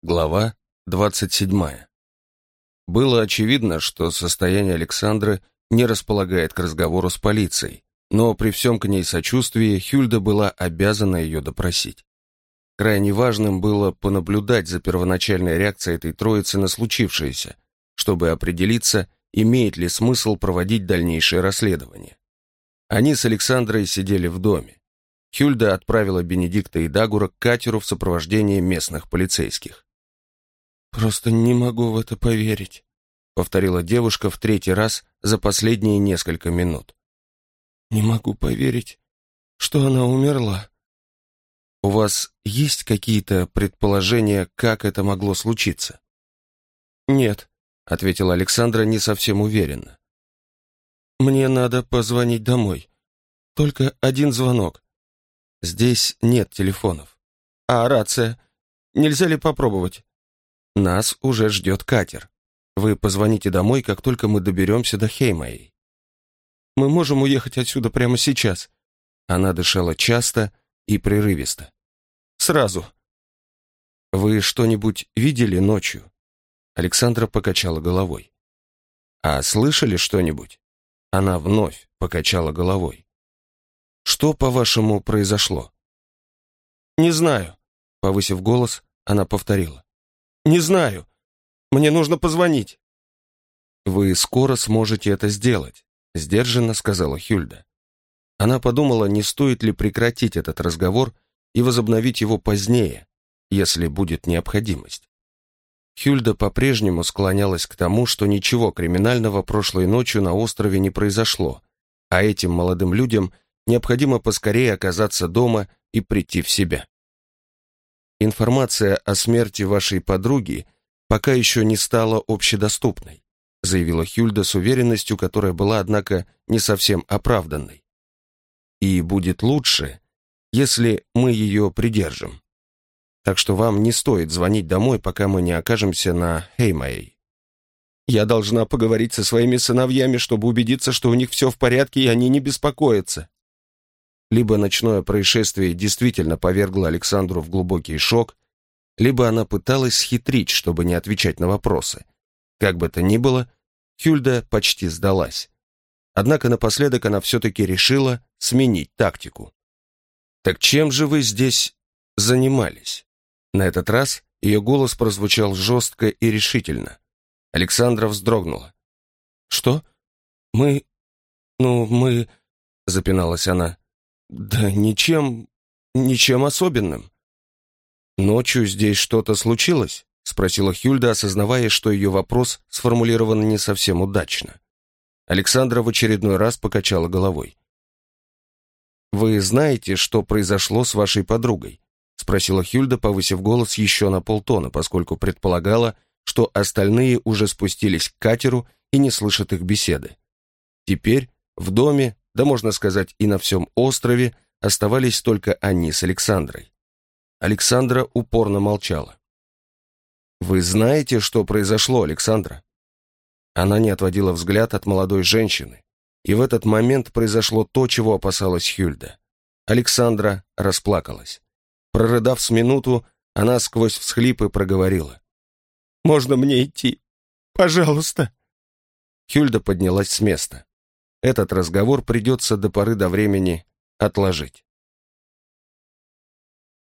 Глава 27. Было очевидно, что состояние Александры не располагает к разговору с полицией, но при всем к ней сочувствии Хюльда была обязана ее допросить. Крайне важным было понаблюдать за первоначальной реакцией этой троицы на случившееся, чтобы определиться, имеет ли смысл проводить дальнейшее расследование. Они с Александрой сидели в доме. Хюльда отправила Бенедикта и Дагура к катеру в сопровождении местных полицейских. «Просто не могу в это поверить», — повторила девушка в третий раз за последние несколько минут. «Не могу поверить, что она умерла». «У вас есть какие-то предположения, как это могло случиться?» «Нет», — ответила Александра не совсем уверенно. «Мне надо позвонить домой. Только один звонок. Здесь нет телефонов. А рация? Нельзя ли попробовать?» Нас уже ждет катер. Вы позвоните домой, как только мы доберемся до Хеймэй. Мы можем уехать отсюда прямо сейчас. Она дышала часто и прерывисто. Сразу. Вы что-нибудь видели ночью? Александра покачала головой. А слышали что-нибудь? Она вновь покачала головой. Что, по-вашему, произошло? Не знаю, повысив голос, она повторила. «Не знаю. Мне нужно позвонить». «Вы скоро сможете это сделать», — сдержанно сказала Хюльда. Она подумала, не стоит ли прекратить этот разговор и возобновить его позднее, если будет необходимость. Хюльда по-прежнему склонялась к тому, что ничего криминального прошлой ночью на острове не произошло, а этим молодым людям необходимо поскорее оказаться дома и прийти в себя. «Информация о смерти вашей подруги пока еще не стала общедоступной», заявила Хюльда с уверенностью, которая была, однако, не совсем оправданной. «И будет лучше, если мы ее придержим. Так что вам не стоит звонить домой, пока мы не окажемся на Хеймэй. Я должна поговорить со своими сыновьями, чтобы убедиться, что у них все в порядке, и они не беспокоятся. Либо ночное происшествие действительно повергло Александру в глубокий шок, либо она пыталась схитрить, чтобы не отвечать на вопросы. Как бы то ни было, Хюльда почти сдалась. Однако напоследок она все-таки решила сменить тактику. «Так чем же вы здесь занимались?» На этот раз ее голос прозвучал жестко и решительно. Александра вздрогнула. «Что? Мы... ну, мы...» — запиналась она. «Да ничем... ничем особенным». «Ночью здесь что-то случилось?» — спросила Хюльда, осознавая, что ее вопрос сформулирован не совсем удачно. Александра в очередной раз покачала головой. «Вы знаете, что произошло с вашей подругой?» — спросила Хюльда, повысив голос еще на полтона, поскольку предполагала, что остальные уже спустились к катеру и не слышат их беседы. Теперь в доме да можно сказать и на всем острове, оставались только они с Александрой. Александра упорно молчала. «Вы знаете, что произошло, Александра?» Она не отводила взгляд от молодой женщины, и в этот момент произошло то, чего опасалась Хюльда. Александра расплакалась. Прорыдав с минуту, она сквозь всхлипы проговорила. «Можно мне идти? Пожалуйста!» Хюльда поднялась с места. Этот разговор придется до поры до времени отложить.